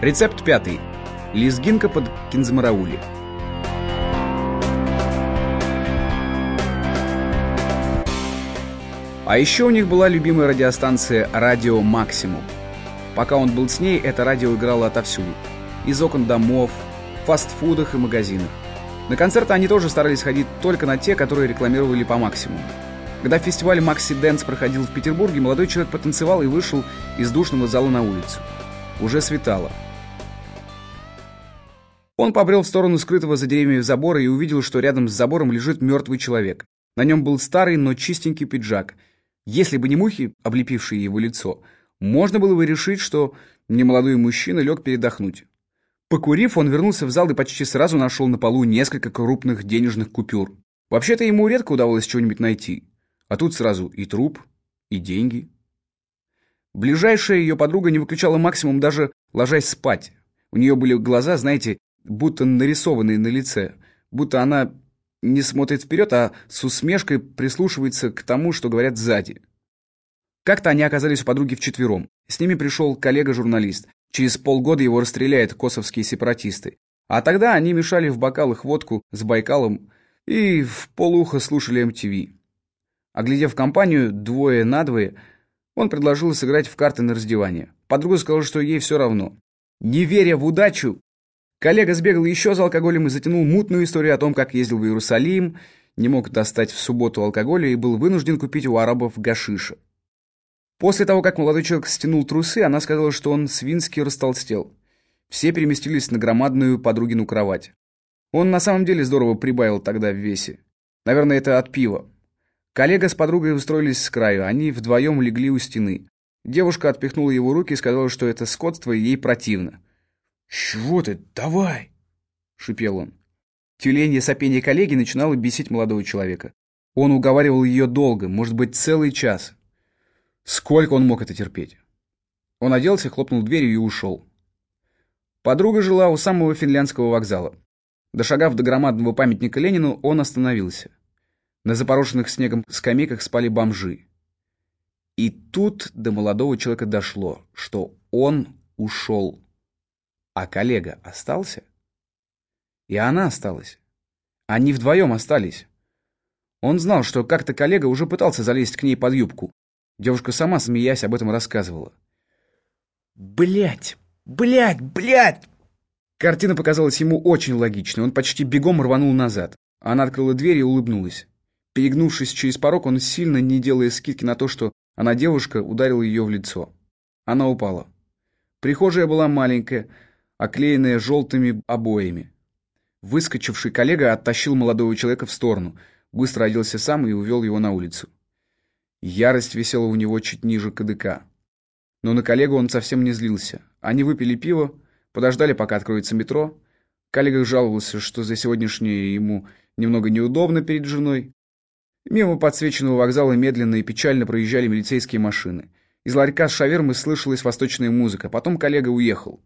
Рецепт пятый. Лезгинка под кинзамараули. А еще у них была любимая радиостанция «Радио Максимум». Пока он был с ней, это радио играло отовсюду. Из окон домов, фастфудах и магазинах. На концерты они тоже старались ходить только на те, которые рекламировали по максимуму. Когда фестиваль Макси Дэнс проходил в Петербурге, молодой человек потанцевал и вышел из душного зала на улицу. Уже светало. Он побрел в сторону скрытого за деревьями забора и увидел, что рядом с забором лежит мертвый человек. На нем был старый, но чистенький пиджак. Если бы не мухи, облепившие его лицо, можно было бы решить, что немолодой мужчина лег передохнуть. Покурив, он вернулся в зал и почти сразу нашел на полу несколько крупных денежных купюр. Вообще-то ему редко удавалось что-нибудь найти. А тут сразу и труп, и деньги. Ближайшая ее подруга не выключала максимум, даже ложась спать. У нее были глаза, знаете, будто нарисованные на лице, будто она не смотрит вперед, а с усмешкой прислушивается к тому, что говорят сзади. Как-то они оказались у подруги вчетвером. С ними пришел коллега-журналист. Через полгода его расстреляют косовские сепаратисты. А тогда они мешали в бокалах водку с Байкалом и в полухо слушали MTV. Оглядев компанию двое на двое, он предложил сыграть в карты на раздевание. Подруга сказала, что ей все равно. Не веря в удачу, коллега сбегал еще за алкоголем и затянул мутную историю о том, как ездил в Иерусалим, не мог достать в субботу алкоголя и был вынужден купить у арабов гашиша. После того, как молодой человек стянул трусы, она сказала, что он свински растолстел. Все переместились на громадную подругину кровать. Он на самом деле здорово прибавил тогда в весе. Наверное, это от пива. Коллега с подругой устроились с краю, они вдвоем легли у стены. Девушка отпихнула его руки и сказала, что это скотство ей противно. «Чего ты? Давай!» — шипел он. Тюленье сопение коллеги начинало бесить молодого человека. Он уговаривал ее долго, может быть, целый час. Сколько он мог это терпеть? Он оделся, хлопнул дверью и ушел. Подруга жила у самого финляндского вокзала. Дошагав до громадного памятника Ленину, он остановился. На запорошенных снегом скамейках спали бомжи. И тут до молодого человека дошло, что он ушел, а коллега остался. И она осталась. Они вдвоем остались. Он знал, что как-то коллега уже пытался залезть к ней под юбку, Девушка сама, смеясь, об этом рассказывала. Блять, блять, блять! Картина показалась ему очень логичной. Он почти бегом рванул назад. Она открыла дверь и улыбнулась. Перегнувшись через порог, он сильно, не делая скидки на то, что она девушка, ударил ее в лицо. Она упала. Прихожая была маленькая, оклеенная желтыми обоями. Выскочивший коллега оттащил молодого человека в сторону, быстро оделся сам и увел его на улицу. Ярость висела у него чуть ниже кадыка. Но на коллегу он совсем не злился. Они выпили пиво, подождали, пока откроется метро. Коллега жаловался, что за сегодняшнее ему немного неудобно перед женой. Мимо подсвеченного вокзала медленно и печально проезжали милицейские машины. Из ларька с шавермой слышалась восточная музыка. Потом коллега уехал.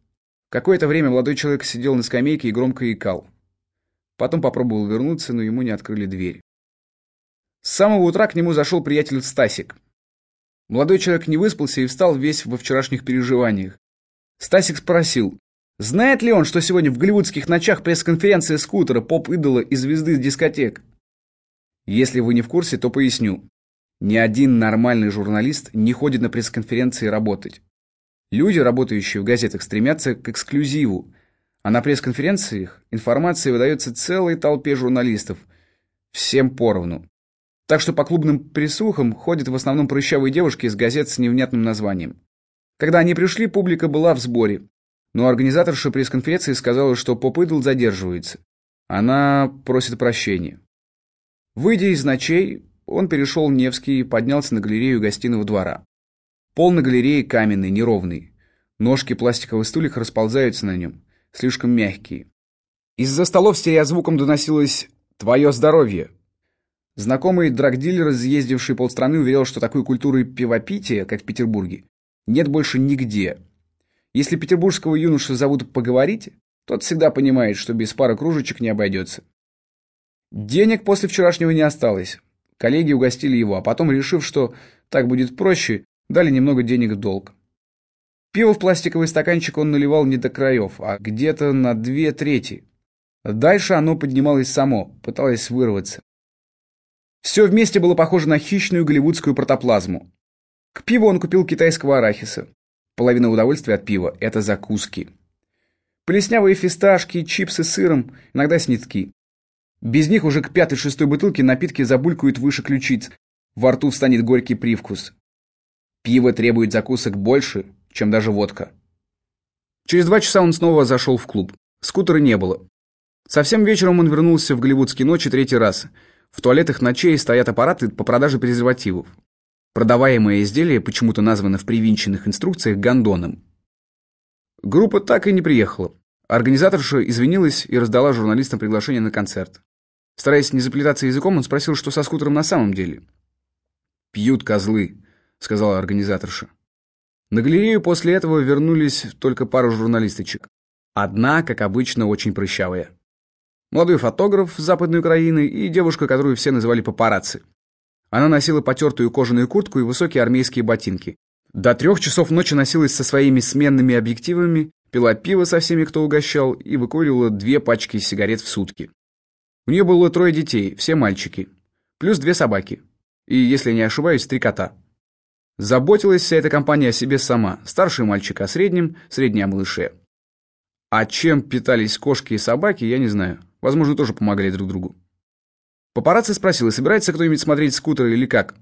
Какое-то время молодой человек сидел на скамейке и громко икал. Потом попробовал вернуться, но ему не открыли дверь. С самого утра к нему зашел приятель Стасик. Молодой человек не выспался и встал весь во вчерашних переживаниях. Стасик спросил, знает ли он, что сегодня в голливудских ночах пресс-конференция скутера, поп-идола и звезды дискотек? Если вы не в курсе, то поясню. Ни один нормальный журналист не ходит на пресс-конференции работать. Люди, работающие в газетах, стремятся к эксклюзиву, а на пресс-конференциях информация выдается целой толпе журналистов, всем поровну. Так что по клубным присухам ходят в основном прыщавые девушки из газет с невнятным названием. Когда они пришли, публика была в сборе. Но организаторша пресс-конференции сказала, что поп-идол задерживается. Она просит прощения. Выйдя из ночей, он перешел Невский и поднялся на галерею гостиного двора. Пол на галерее каменный, неровный. Ножки пластиковых стульев расползаются на нем, слишком мягкие. Из-за столов стереозвуком доносилось «Твое здоровье!» Знакомый драгдилер, изъездивший полстраны, уверял, что такой культуры пивопития, как в Петербурге, нет больше нигде. Если петербургского юношу зовут поговорить, тот всегда понимает, что без пары кружечек не обойдется. Денег после вчерашнего не осталось. Коллеги угостили его, а потом, решив, что так будет проще, дали немного денег в долг. Пиво в пластиковый стаканчик он наливал не до краев, а где-то на две трети. Дальше оно поднималось само, пыталось вырваться. Все вместе было похоже на хищную голливудскую протоплазму. К пиву он купил китайского арахиса. Половина удовольствия от пива – это закуски. Плеснявые фисташки, чипсы с сыром, иногда снитки. Без них уже к пятой-шестой бутылке напитки забулькают выше ключиц. Во рту встанет горький привкус. Пиво требует закусок больше, чем даже водка. Через два часа он снова зашел в клуб. Скутера не было. Совсем вечером он вернулся в голливудские ночи третий раз. В туалетах ночей стоят аппараты по продаже презервативов. Продаваемое изделие почему-то названо в привинченных инструкциях гондоном. Группа так и не приехала. Организаторша извинилась и раздала журналистам приглашение на концерт. Стараясь не заплетаться языком, он спросил, что со скутером на самом деле. «Пьют козлы», — сказала организаторша. На галерею после этого вернулись только пару журналисточек. Одна, как обычно, очень прыщавая. Молодой фотограф с Западной Украины и девушка, которую все называли папарацци. Она носила потертую кожаную куртку и высокие армейские ботинки. До трех часов ночи носилась со своими сменными объективами, пила пиво со всеми, кто угощал, и выкуривала две пачки сигарет в сутки. У нее было трое детей, все мальчики, плюс две собаки. И, если не ошибаюсь, три кота. Заботилась вся эта компания о себе сама. Старший мальчик о среднем, средний о малыше. А чем питались кошки и собаки, я не знаю. Возможно, тоже помогали друг другу. Папарацци спросил, собирается кто-нибудь смотреть скутер или как?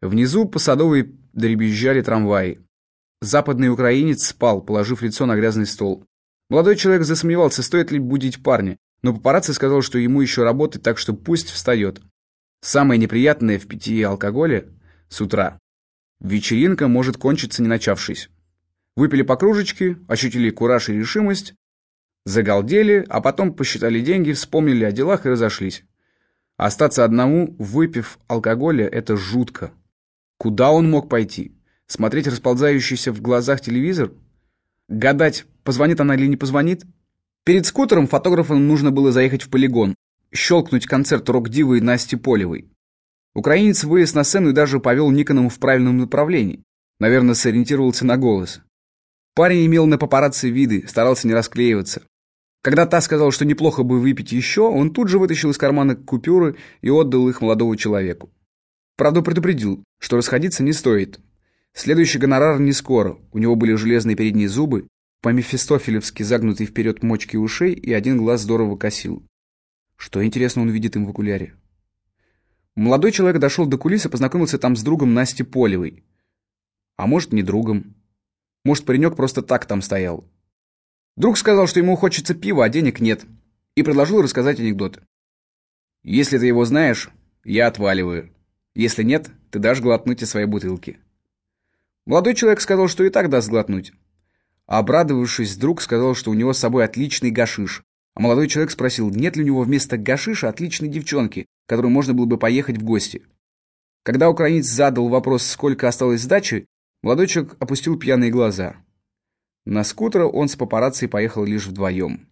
Внизу по Садовой дребезжали трамваи. Западный украинец спал, положив лицо на грязный стол. Молодой человек засомневался, стоит ли будить парня, но папарацци сказал, что ему еще работать, так что пусть встает. Самое неприятное в питье алкоголя с утра. Вечеринка может кончиться не начавшись. Выпили по кружечке, ощутили кураж и решимость, загалдели, а потом посчитали деньги, вспомнили о делах и разошлись. Остаться одному, выпив алкоголя, это жутко. Куда он мог пойти? Смотреть расползающийся в глазах телевизор? Гадать, позвонит она или не позвонит? Перед скутером фотографам нужно было заехать в полигон, щелкнуть концерт рок-дивы Насти Полевой. Украинец вылез на сцену и даже повел Никоном в правильном направлении. Наверное, сориентировался на голос. Парень имел на папарацци виды, старался не расклеиваться. Когда та сказала, что неплохо бы выпить еще, он тут же вытащил из кармана купюры и отдал их молодому человеку. Правда, предупредил, что расходиться не стоит. Следующий гонорар не скоро. У него были железные передние зубы, по-мефистофелевски загнутые вперед мочки ушей, и один глаз здорово косил. Что, интересно, он видит им в окуляре? Молодой человек дошел до кулисы, познакомился там с другом Насти Полевой. А может, не другом. Может, паренек просто так там стоял. Друг сказал, что ему хочется пива, а денег нет. И предложил рассказать анекдот. Если ты его знаешь, я отваливаю. Если нет, ты дашь глотнуть из своей бутылки. Молодой человек сказал, что и так даст глотнуть. А обрадовавшись, друг сказал, что у него с собой отличный гашиш. А молодой человек спросил, нет ли у него вместо гашиша отличной девчонки, которую можно было бы поехать в гости. Когда украинец задал вопрос, сколько осталось сдачи, молодой человек опустил пьяные глаза. На скутера он с папарацци поехал лишь вдвоем.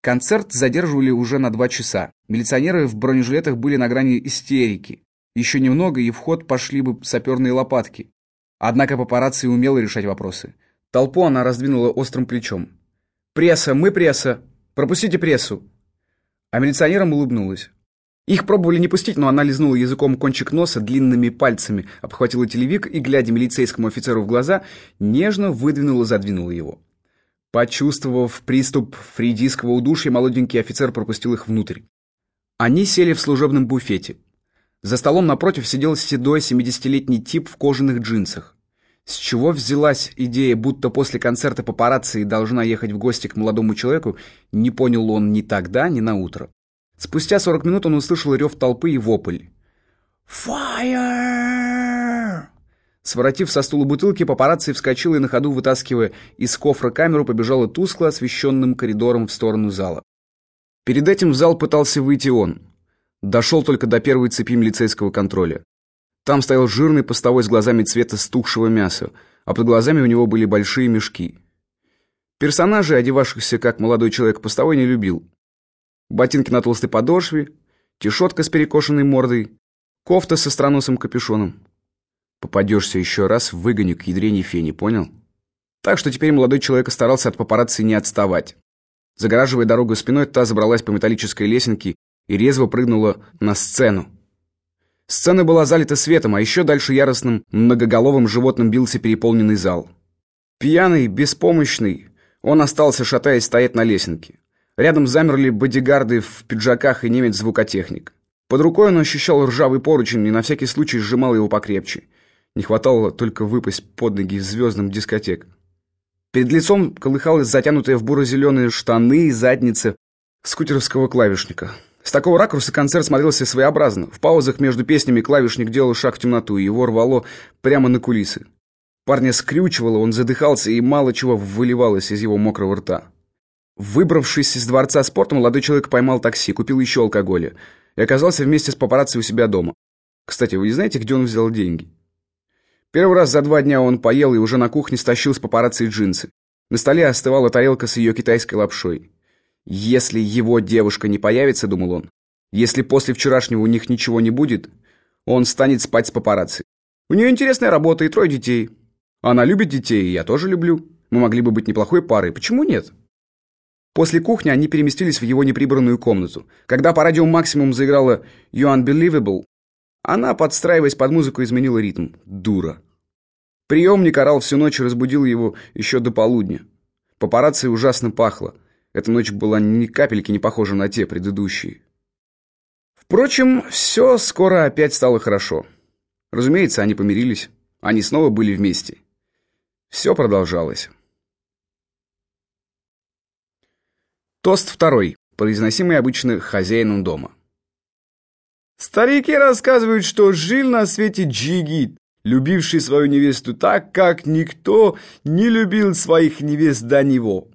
Концерт задерживали уже на два часа. Милиционеры в бронежилетах были на грани истерики. Еще немного, и в ход пошли бы саперные лопатки. Однако папарацци умела решать вопросы. Толпу она раздвинула острым плечом. «Пресса, мы пресса! Пропустите прессу!» А милиционерам улыбнулась. Их пробовали не пустить, но она лизнула языком кончик носа длинными пальцами, обхватила телевик и, глядя милицейскому офицеру в глаза, нежно выдвинула-задвинула его. Почувствовав приступ фридийского удушья, молоденький офицер пропустил их внутрь. Они сели в служебном буфете. За столом напротив сидел седой семидесятилетний тип в кожаных джинсах. С чего взялась идея, будто после концерта папарацци должна ехать в гости к молодому человеку, не понял он ни тогда, ни на утро. Спустя 40 минут он услышал рев толпы и вопль. «Fire!» Своротив со стула бутылки, папарацци вскочил и на ходу, вытаскивая из кофра камеру, побежала тускло освещенным коридором в сторону зала. Перед этим в зал пытался выйти он. Дошел только до первой цепи милицейского контроля. Там стоял жирный постовой с глазами цвета стухшего мяса, а под глазами у него были большие мешки. Персонажей, одевавшихся как молодой человек постовой, не любил ботинки на толстой подошве, тишотка с перекошенной мордой, кофта со странусом капюшоном. Попадешься еще раз, выгоню к ядрене фени, понял? Так что теперь молодой человек старался от папарацци не отставать. Загораживая дорогу спиной, та забралась по металлической лесенке и резво прыгнула на сцену. Сцена была залита светом, а еще дальше яростным многоголовым животным бился переполненный зал. Пьяный, беспомощный, он остался, шатаясь, стоять на лесенке. Рядом замерли бодигарды в пиджаках и немец-звукотехник. Под рукой он ощущал ржавый поручень и на всякий случай сжимал его покрепче. Не хватало только выпасть под ноги звездным дискотек. Перед лицом колыхалась затянутая в буро-зеленые штаны и задница скутеровского клавишника. С такого ракурса концерт смотрелся своеобразно. В паузах между песнями клавишник делал шаг в темноту, и его рвало прямо на кулисы. Парня скрючивало, он задыхался, и мало чего выливалось из его мокрого рта. Выбравшись из дворца спорта, молодой человек поймал такси, купил еще алкоголя и оказался вместе с папарацци у себя дома. Кстати, вы не знаете, где он взял деньги? Первый раз за два дня он поел и уже на кухне стащил с папарацци джинсы. На столе остывала тарелка с ее китайской лапшой. «Если его девушка не появится, — думал он, — если после вчерашнего у них ничего не будет, он станет спать с папарацци. У нее интересная работа и трое детей. Она любит детей, и я тоже люблю. Мы могли бы быть неплохой парой. Почему нет?» После кухни они переместились в его неприбранную комнату. Когда по радио «Максимум» заиграла «You Unbelievable», она, подстраиваясь под музыку, изменила ритм. Дура. Приемник орал всю ночь и разбудил его еще до полудня. Папарацци ужасно пахло. Эта ночь была ни капельки не похожа на те предыдущие. Впрочем, все скоро опять стало хорошо. Разумеется, они помирились. Они снова были вместе. Все продолжалось. Тост второй, произносимый обычно хозяином дома. Старики рассказывают, что жил на свете Джигит, любивший свою невесту так, как никто не любил своих невест до него.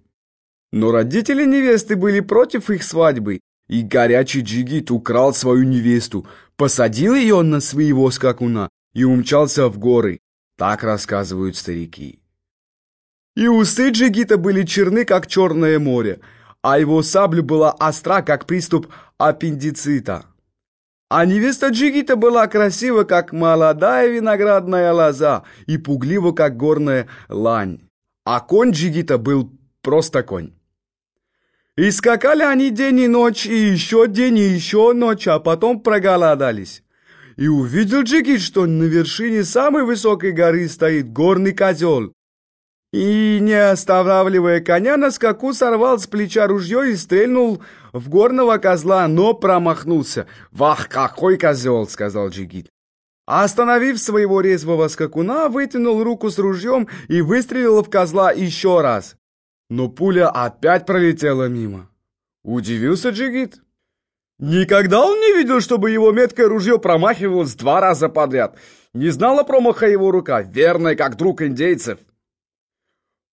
Но родители невесты были против их свадьбы, и горячий Джигит украл свою невесту, посадил ее на своего скакуна и умчался в горы. Так рассказывают старики. И усы Джигита были черны, как черное море, а его сабля была остра, как приступ аппендицита. А невеста Джигита была красива, как молодая виноградная лоза, и пуглива, как горная лань. А конь Джигита был просто конь. И скакали они день и ночь, и еще день, и еще ночь, а потом проголодались. И увидел Джигит, что на вершине самой высокой горы стоит горный козел. И, не останавливая коня, на скаку сорвал с плеча ружье и стрельнул в горного козла, но промахнулся. «Вах, какой козел!» — сказал Джигит. Остановив своего резвого скакуна, вытянул руку с ружьем и выстрелил в козла еще раз. Но пуля опять пролетела мимо. Удивился Джигит. Никогда он не видел, чтобы его меткое ружье промахивалось два раза подряд. Не знала промаха его рука, верная, как друг индейцев.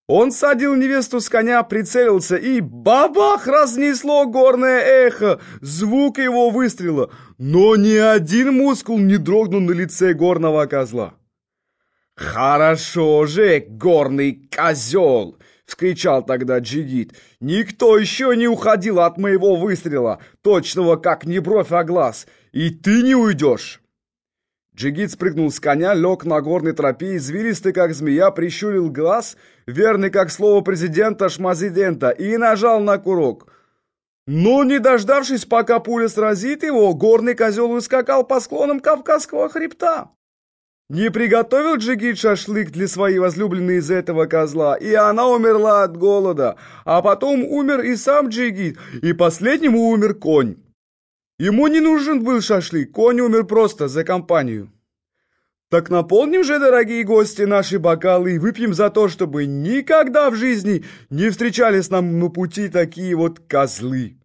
Он садил невесту с коня, прицелился, и бабах разнесло горное эхо, звук его выстрела, но ни один мускул не дрогнул на лице горного козла. «Хорошо же, горный козел!» — вскричал тогда Джигит. «Никто еще не уходил от моего выстрела, точного как не бровь, а глаз, и ты не уйдешь!» Джигит спрыгнул с коня, лег на горной тропе, извилистый, как змея, прищурил глаз, верный, как слово президента Шмазидента, и нажал на курок. Но, не дождавшись, пока пуля сразит его, горный козел ускакал по склонам Кавказского хребта. Не приготовил Джигит шашлык для своей возлюбленной из этого козла, и она умерла от голода, а потом умер и сам Джигит, и последним умер конь. Ему не нужен был шашлык, конь умер просто за компанию. Так наполним же, дорогие гости, наши бокалы и выпьем за то, чтобы никогда в жизни не встречались нам на пути такие вот козлы.